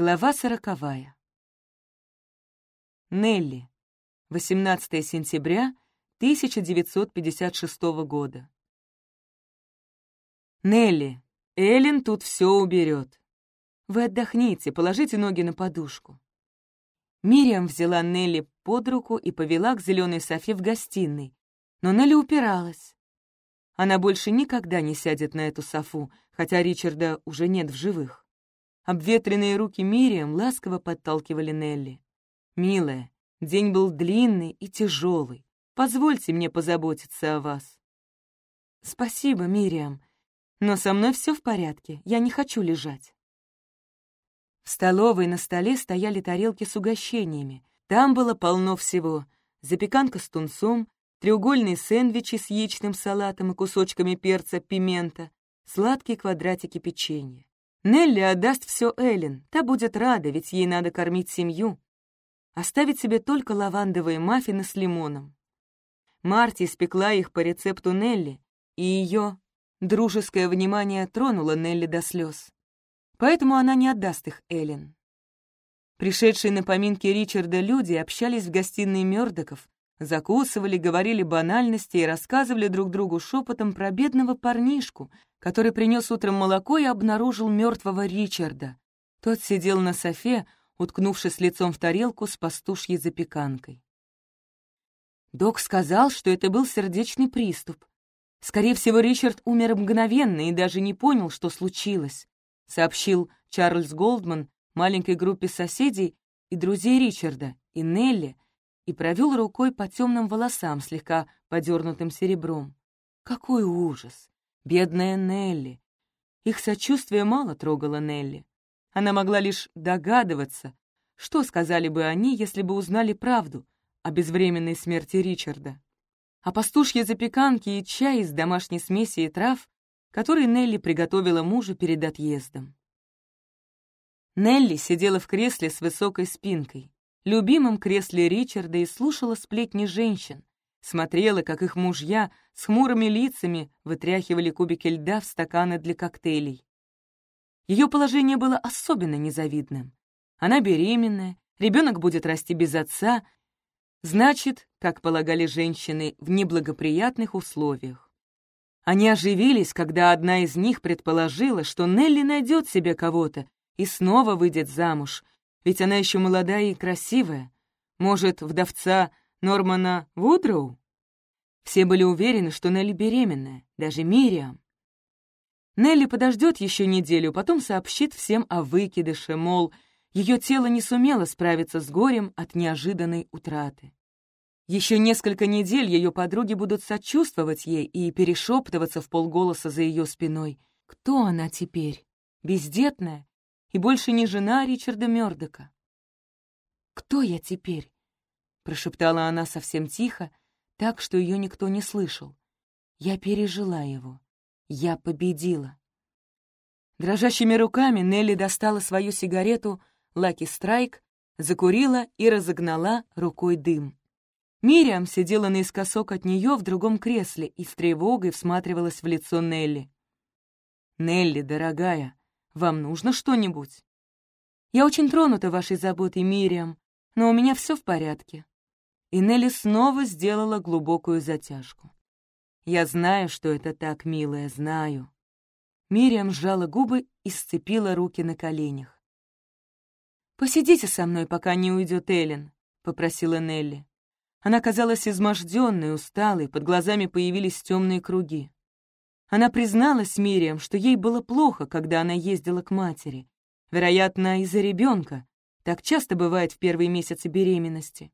Глава сороковая. Нелли. 18 сентября 1956 года. Нелли, Эллен тут все уберет. Вы отдохните, положите ноги на подушку. Мириам взяла Нелли под руку и повела к зеленой софе в гостиной, но Нелли упиралась. Она больше никогда не сядет на эту софу, хотя Ричарда уже нет в живых. Обветренные руки Мириам ласково подталкивали Нелли. «Милая, день был длинный и тяжелый. Позвольте мне позаботиться о вас». «Спасибо, Мириам, но со мной все в порядке, я не хочу лежать». В столовой на столе стояли тарелки с угощениями. Там было полно всего. Запеканка с тунцом, треугольные сэндвичи с яичным салатом и кусочками перца, пимента, сладкие квадратики печенья. Нелли отдаст все Эллен, та будет рада, ведь ей надо кормить семью. Оставить себе только лавандовые маффины с лимоном. Марти испекла их по рецепту Нелли, и ее дружеское внимание тронуло Нелли до слез. Поэтому она не отдаст их Эллен. Пришедшие на поминки Ричарда люди общались в гостиной Мёрдоков, закусывали, говорили банальности и рассказывали друг другу шепотом про бедного парнишку, который принес утром молоко и обнаружил мертвого Ричарда. Тот сидел на софе, уткнувшись лицом в тарелку с пастушьей запеканкой. Док сказал, что это был сердечный приступ. Скорее всего, Ричард умер мгновенно и даже не понял, что случилось, сообщил Чарльз Голдман маленькой группе соседей и друзей Ричарда, и Нелли, и провел рукой по темным волосам, слегка подернутым серебром. Какой ужас! Бедная Нелли! Их сочувствие мало трогало Нелли. Она могла лишь догадываться, что сказали бы они, если бы узнали правду о безвременной смерти Ричарда. А пастушьи запеканки и чай из домашней смеси и трав, который Нелли приготовила мужу перед отъездом. Нелли сидела в кресле с высокой спинкой любимом кресле Ричарда и слушала сплетни женщин, смотрела, как их мужья с хмурыми лицами вытряхивали кубики льда в стаканы для коктейлей. Ее положение было особенно незавидным. Она беременная, ребенок будет расти без отца, значит, как полагали женщины, в неблагоприятных условиях. Они оживились, когда одна из них предположила, что Нелли найдет себе кого-то и снова выйдет замуж, ведь она еще молодая и красивая. Может, вдовца Нормана Вудроу? Все были уверены, что Нелли беременная, даже Мириам. Нелли подождет еще неделю, потом сообщит всем о выкидыше, мол, ее тело не сумело справиться с горем от неожиданной утраты. Еще несколько недель ее подруги будут сочувствовать ей и перешептываться в полголоса за ее спиной. Кто она теперь? Бездетная? и больше не жена Ричарда Мёрдока. «Кто я теперь?» — прошептала она совсем тихо, так, что ее никто не слышал. «Я пережила его. Я победила». Дрожащими руками Нелли достала свою сигарету «Лаки Страйк», закурила и разогнала рукой дым. Мириам сидела наискосок от нее в другом кресле и с тревогой всматривалась в лицо Нелли. «Нелли, дорогая», вам нужно что-нибудь?» «Я очень тронута вашей заботой, Мириам, но у меня все в порядке». И Нелли снова сделала глубокую затяжку. «Я знаю, что это так, милая, знаю». Мириам сжала губы и сцепила руки на коленях. «Посидите со мной, пока не уйдет Эллен», — попросила Нелли. Она казалась изможденной, усталой, под глазами появились темные круги. Она призналась Мириам, что ей было плохо, когда она ездила к матери. Вероятно, из-за ребенка. Так часто бывает в первые месяцы беременности.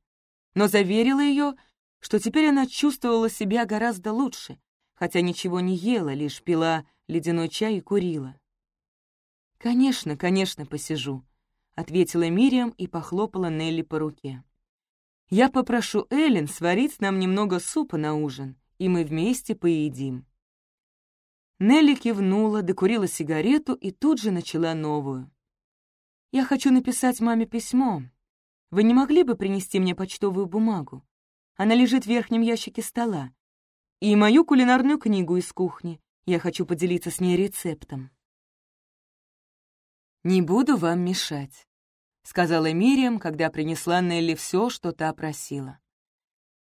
Но заверила ее, что теперь она чувствовала себя гораздо лучше, хотя ничего не ела, лишь пила ледяной чай и курила. «Конечно, конечно, посижу», — ответила Мириам и похлопала Нелли по руке. «Я попрошу Эллен сварить нам немного супа на ужин, и мы вместе поедим». Нелли кивнула, докурила сигарету и тут же начала новую. «Я хочу написать маме письмо. Вы не могли бы принести мне почтовую бумагу? Она лежит в верхнем ящике стола. И мою кулинарную книгу из кухни. Я хочу поделиться с ней рецептом». «Не буду вам мешать», сказала Мириам, когда принесла Нелли все, что та просила.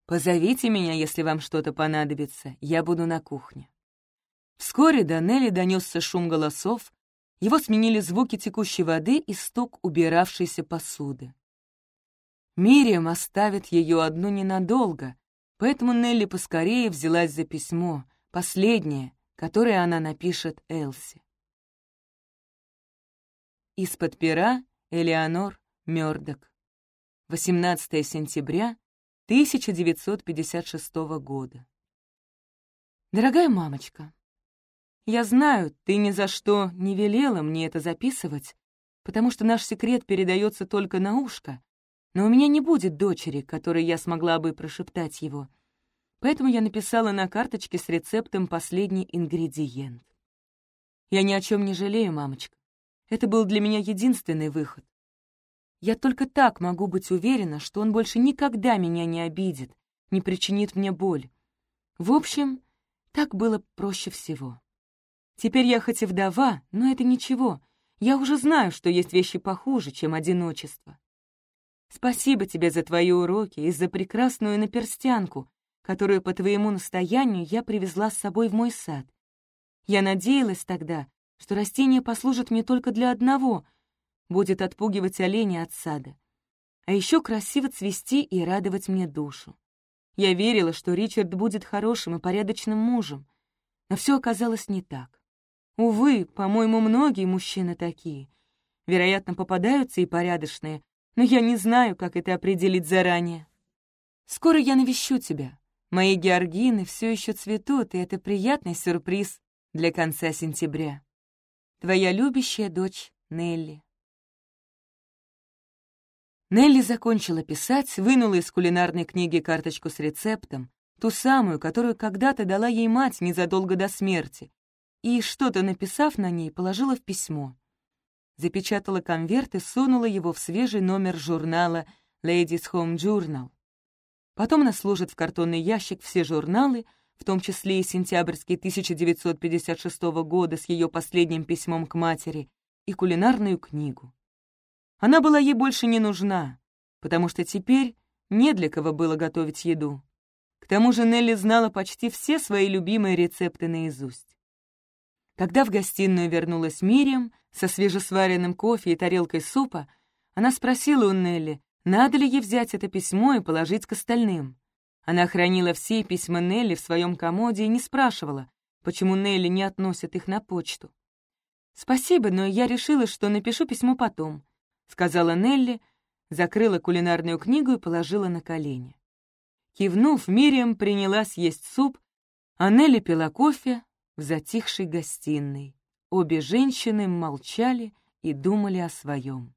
«Позовите меня, если вам что-то понадобится, я буду на кухне». Вскоре до Нелли донесся шум голосов, его сменили звуки текущей воды и стук убиравшейся посуды. Мириам оставит ее одну ненадолго, поэтому Нелли поскорее взялась за письмо, последнее, которое она напишет Элси. Из-под пера Элеонор Мёрдок. 18 сентября 1956 года. Дорогая мамочка, я знаю, ты ни за что не велела мне это записывать, потому что наш секрет передается только на ушко, но у меня не будет дочери, которой я смогла бы прошептать его. Поэтому я написала на карточке с рецептом последний ингредиент. Я ни о чем не жалею, мамочка. Это был для меня единственный выход. Я только так могу быть уверена, что он больше никогда меня не обидит, не причинит мне боль. В общем, так было проще всего. Теперь я хоть и вдова, но это ничего. Я уже знаю, что есть вещи похуже, чем одиночество. Спасибо тебе за твои уроки и за прекрасную наперстянку, которую по твоему настоянию я привезла с собой в мой сад. Я надеялась тогда, что растение послужит мне только для одного — будет отпугивать оленя от сада. А еще красиво цвести и радовать мне душу. Я верила, что Ричард будет хорошим и порядочным мужем, но все оказалось не так. Увы, по-моему, многие мужчины такие. Вероятно, попадаются и порядочные, но я не знаю, как это определить заранее. Скоро я навещу тебя. Мои георгины все еще цветут, и это приятный сюрприз для конца сентября. Твоя любящая дочь Нелли. Нелли закончила писать, вынула из кулинарной книги карточку с рецептом, ту самую, которую когда-то дала ей мать незадолго до смерти, и, что-то написав на ней, положила в письмо. Запечатала конверт и сунула его в свежий номер журнала Ladies Home Journal. Потом она сложит в картонный ящик все журналы, в том числе и сентябрьский 1956 года с ее последним письмом к матери, и кулинарную книгу. Она была ей больше не нужна, потому что теперь не для кого было готовить еду. К тому же Нелли знала почти все свои любимые рецепты наизусть. Когда в гостиную вернулась Мириам со свежесваренным кофе и тарелкой супа, она спросила у Нелли, надо ли ей взять это письмо и положить к остальным. Она хранила все письма Нелли в своем комоде и не спрашивала, почему Нелли не относит их на почту. «Спасибо, но я решила, что напишу письмо потом», — сказала Нелли, закрыла кулинарную книгу и положила на колени. Кивнув, Мириам принялась есть суп, а Нелли пила кофе, в затихшей гостиной. Обе женщины молчали и думали о своем.